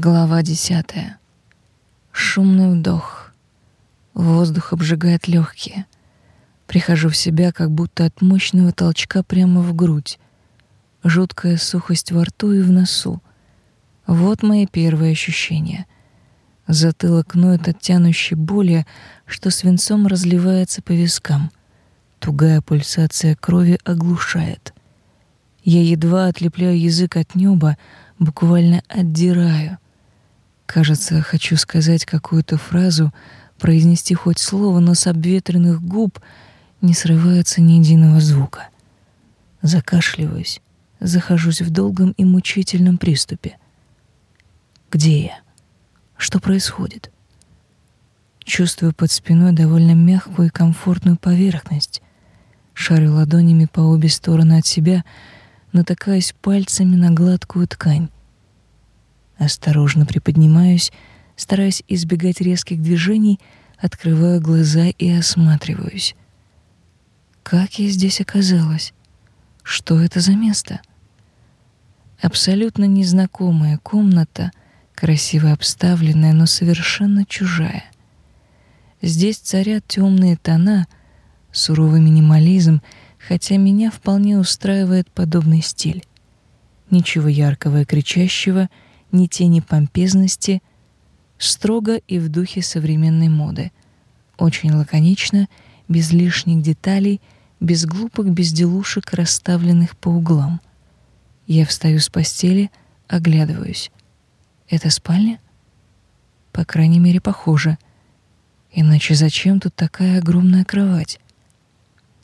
Глава десятая. Шумный вдох. Воздух обжигает легкие. Прихожу в себя, как будто от мощного толчка прямо в грудь. Жуткая сухость во рту и в носу. Вот мои первые ощущения. Затылок ноет от тянущей боли, что свинцом разливается по вискам. Тугая пульсация крови оглушает. Я едва отлепляю язык от неба, буквально отдираю — Кажется, хочу сказать какую-то фразу, произнести хоть слово, но с обветренных губ не срывается ни единого звука. Закашливаюсь, захожусь в долгом и мучительном приступе. Где я? Что происходит? Чувствую под спиной довольно мягкую и комфортную поверхность. Шарю ладонями по обе стороны от себя, натыкаясь пальцами на гладкую ткань. Осторожно приподнимаюсь, стараясь избегать резких движений, открываю глаза и осматриваюсь. Как я здесь оказалась? Что это за место? Абсолютно незнакомая комната, красиво обставленная, но совершенно чужая. Здесь царят темные тона, суровый минимализм, хотя меня вполне устраивает подобный стиль. Ничего яркого и кричащего — ни тени помпезности, строго и в духе современной моды. Очень лаконично, без лишних деталей, без глупых безделушек, расставленных по углам. Я встаю с постели, оглядываюсь. Это спальня? По крайней мере, похоже. Иначе зачем тут такая огромная кровать?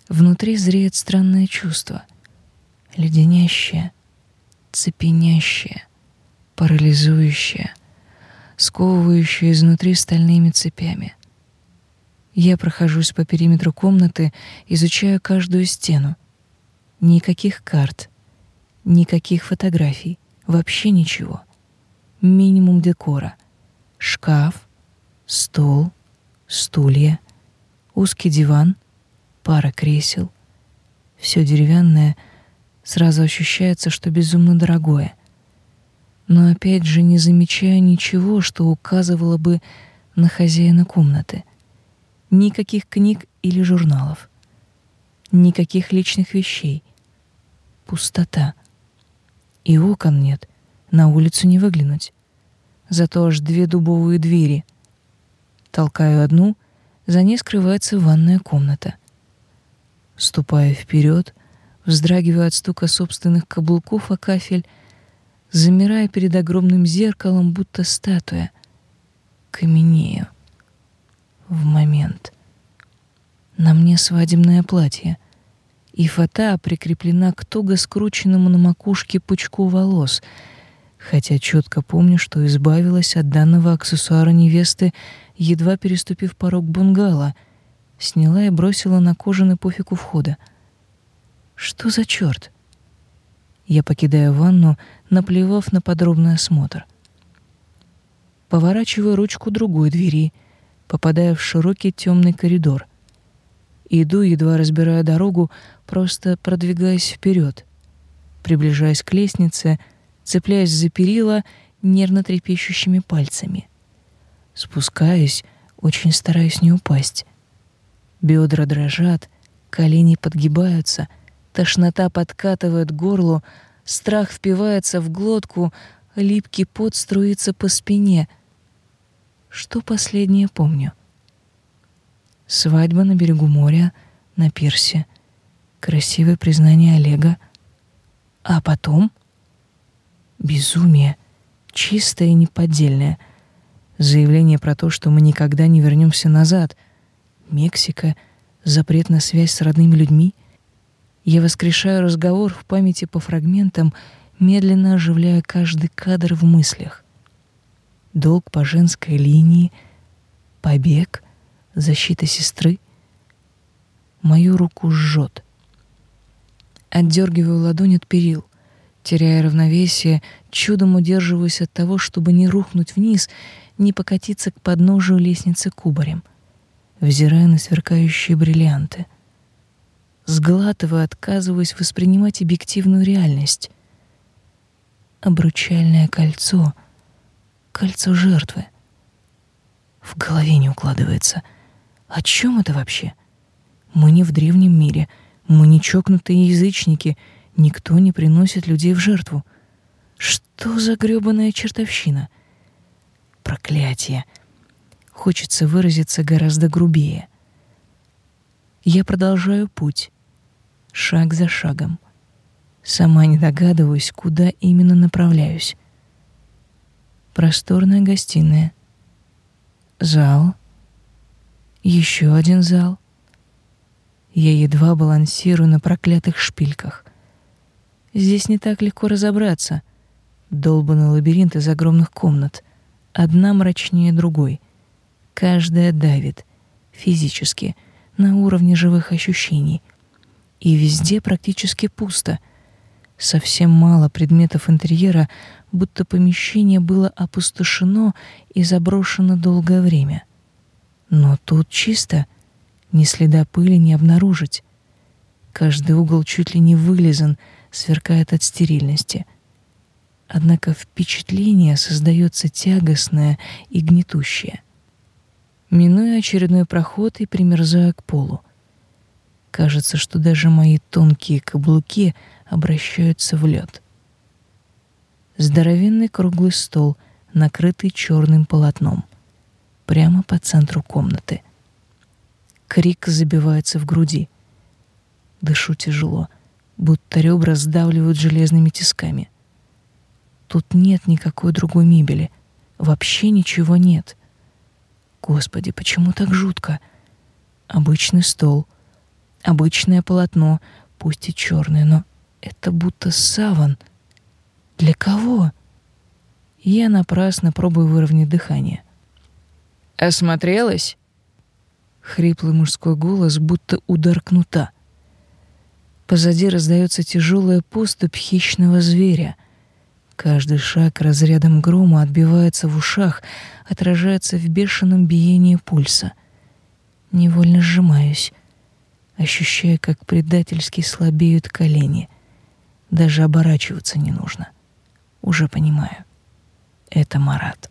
Внутри зреет странное чувство. Леденящее, цепенящее — парализующее, сковывающее изнутри стальными цепями. Я прохожусь по периметру комнаты, изучаю каждую стену. Никаких карт, никаких фотографий, вообще ничего. Минимум декора. Шкаф, стол, стулья, узкий диван, пара кресел. Все деревянное, сразу ощущается, что безумно дорогое — но опять же не замечая ничего, что указывало бы на хозяина комнаты. Никаких книг или журналов. Никаких личных вещей. Пустота. И окон нет, на улицу не выглянуть. Зато аж две дубовые двери. Толкаю одну, за ней скрывается ванная комната. Ступаю вперед, вздрагиваю от стука собственных каблуков о кафель замирая перед огромным зеркалом, будто статуя. Каменею. В момент. На мне свадебное платье, и фата прикреплена к туго скрученному на макушке пучку волос, хотя четко помню, что избавилась от данного аксессуара невесты, едва переступив порог бунгало, сняла и бросила на кожаный пофиг у входа. Что за черт? Я покидаю ванну, наплевав на подробный осмотр. Поворачиваю ручку другой двери, попадая в широкий темный коридор. Иду, едва разбирая дорогу, просто продвигаясь вперед, приближаясь к лестнице, цепляясь за перила нервно трепещущими пальцами. Спускаюсь, очень стараюсь не упасть. Бедра дрожат, колени подгибаются — Тошнота подкатывает горло, страх впивается в глотку, липкий пот струится по спине. Что последнее помню? Свадьба на берегу моря, на пирсе, красивое признание Олега. А потом безумие, чистое и неподдельное. Заявление про то, что мы никогда не вернемся назад. Мексика, запрет на связь с родными людьми — я воскрешаю разговор в памяти по фрагментам, медленно оживляя каждый кадр в мыслях. Долг по женской линии, побег, защита сестры. Мою руку жжет. Отдергиваю ладонь от перил, теряя равновесие, чудом удерживаюсь от того, чтобы не рухнуть вниз, не покатиться к подножию лестницы кубарем, взирая на сверкающие бриллианты — сглатывая, отказываясь воспринимать объективную реальность. Обручальное кольцо, кольцо жертвы. В голове не укладывается. О чем это вообще? Мы не в древнем мире, мы не чокнутые язычники, никто не приносит людей в жертву. Что за грёбаная чертовщина? Проклятие. Хочется выразиться гораздо грубее. Я продолжаю путь, шаг за шагом. Сама не догадываюсь, куда именно направляюсь. Просторная гостиная. Зал. Еще один зал. Я едва балансирую на проклятых шпильках. Здесь не так легко разобраться. Долбанный лабиринт из огромных комнат. Одна мрачнее другой. Каждая давит. Физически. На уровне живых ощущений. И везде практически пусто — совсем мало предметов интерьера, будто помещение было опустошено и заброшено долгое время. Но тут чисто, ни следа пыли не обнаружить. Каждый угол чуть ли не вылизан, сверкает от стерильности. Однако впечатление создается тягостное и гнетущее. Минуя очередной проход и примерзая к полу. Кажется, что даже мои тонкие каблуки — обращаются в лед. Здоровенный круглый стол, накрытый черным полотном, прямо по центру комнаты. Крик забивается в груди. Дышу тяжело, будто ребра сдавливают железными тисками. Тут нет никакой другой мебели, вообще ничего нет. Господи, почему так жутко? Обычный стол, обычное полотно, пусть и черное, но это будто саван. Для кого? Я напрасно пробую выровнять дыхание. «Осмотрелась?» Хриплый мужской голос, будто удар кнута. Позади раздается тяжелая поступь хищного зверя. Каждый шаг разрядом грома отбивается в ушах, отражается в бешеном биении пульса. Невольно сжимаюсь, ощущая, как предательски слабеют колени. Даже оборачиваться не нужно. Уже понимаю. Это Марат.